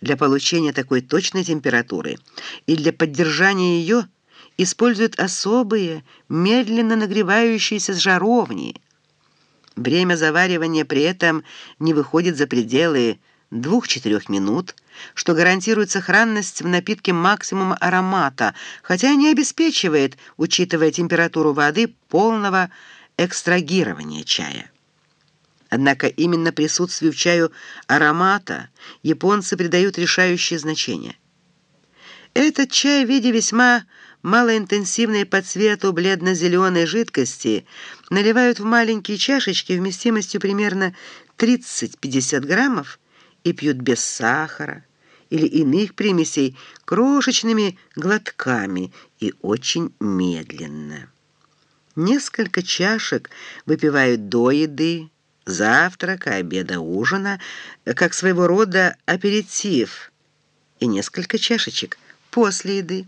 Для получения такой точной температуры и для поддержания ее используют особые, медленно нагревающиеся жаровни. Время заваривания при этом не выходит за пределы 2-4 минут, что гарантирует сохранность в напитке максимума аромата, хотя не обеспечивает, учитывая температуру воды, полного экстрагирования чая. Однако именно присутствию в чаю аромата японцы придают решающее значение. Этот чай в виде весьма малоинтенсивной по цвету бледно-зеленой жидкости наливают в маленькие чашечки вместимостью примерно 30-50 граммов и пьют без сахара или иных примесей крошечными глотками и очень медленно. Несколько чашек выпивают до еды, завтрака, обеда, ужина, как своего рода аперитив, и несколько чашечек после еды.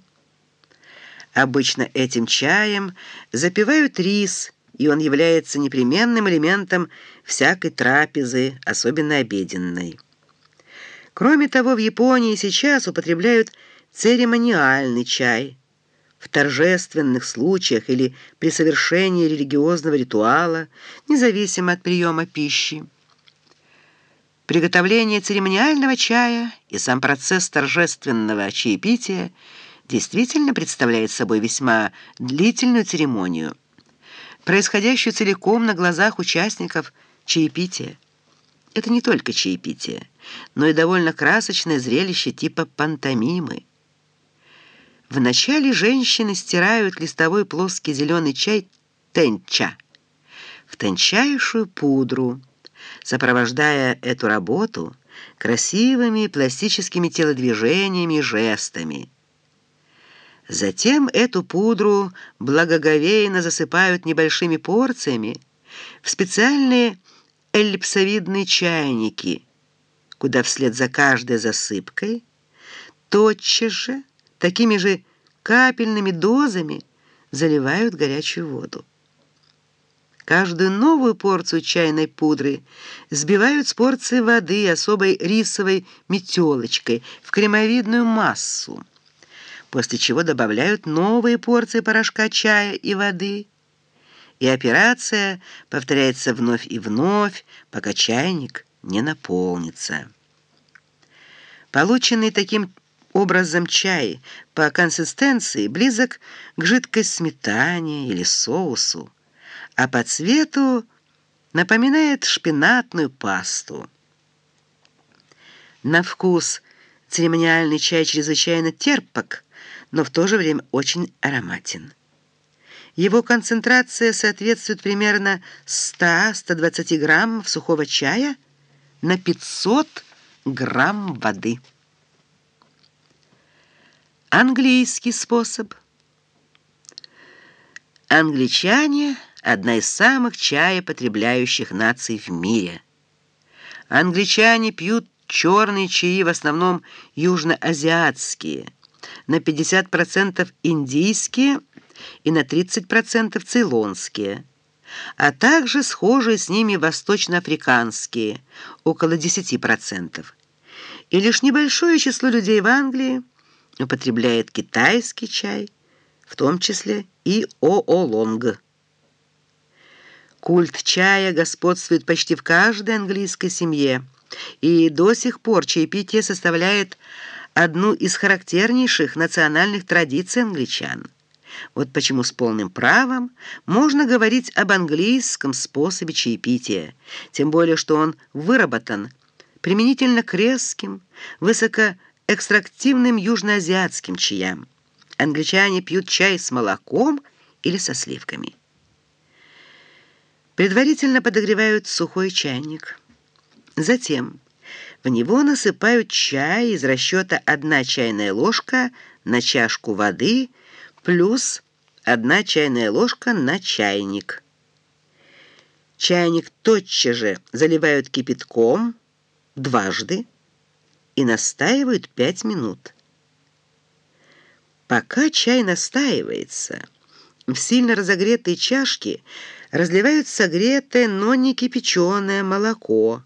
Обычно этим чаем запивают рис, и он является непременным элементом всякой трапезы, особенно обеденной. Кроме того, в Японии сейчас употребляют церемониальный чай – в торжественных случаях или при совершении религиозного ритуала, независимо от приема пищи. Приготовление церемониального чая и сам процесс торжественного чаепития действительно представляет собой весьма длительную церемонию, происходящую целиком на глазах участников чаепития. Это не только чаепитие, но и довольно красочное зрелище типа пантомимы. Вначале женщины стирают листовой плоский зеленый чай тенча в тончайшую пудру, сопровождая эту работу красивыми пластическими телодвижениями и жестами. Затем эту пудру благоговейно засыпают небольшими порциями в специальные эллипсовидные чайники, куда вслед за каждой засыпкой тотчас же такими же капельными дозами заливают горячую воду. Каждую новую порцию чайной пудры сбивают с порции воды особой рисовой метелочкой в кремовидную массу, после чего добавляют новые порции порошка чая и воды, и операция повторяется вновь и вновь, пока чайник не наполнится. Полученный таким образом чай по консистенции близок к жидкой сметане или соусу, а по цвету напоминает шпинатную пасту. На вкус церемониальный чай чрезвычайно терпок, но в то же время очень ароматен. Его концентрация соответствует примерно 100-120 граммов сухого чая на 500 грамм воды. Английский способ. Англичане – одна из самых чаепотребляющих наций в мире. Англичане пьют черные чаи, в основном южноазиатские, на 50% индийские и на 30% цейлонские, а также схожие с ними восточноафриканские, около 10%. И лишь небольшое число людей в Англии – употребляет китайский чай, в том числе и оолонг. Культ чая господствует почти в каждой английской семье, и до сих пор чаепитие составляет одну из характернейших национальных традиций англичан. Вот почему с полным правом можно говорить об английском способе чаепития, тем более что он выработан применительно к резким, высоко экстрактивным южноазиатским чаям. Англичане пьют чай с молоком или со сливками. Предварительно подогревают сухой чайник. Затем в него насыпают чай из расчета одна чайная ложка на чашку воды плюс одна чайная ложка на чайник. Чайник тотчас же заливают кипятком дважды, и настаивают пять минут. Пока чай настаивается, в сильно разогретой чашке разливают согретое, но не кипяченое молоко,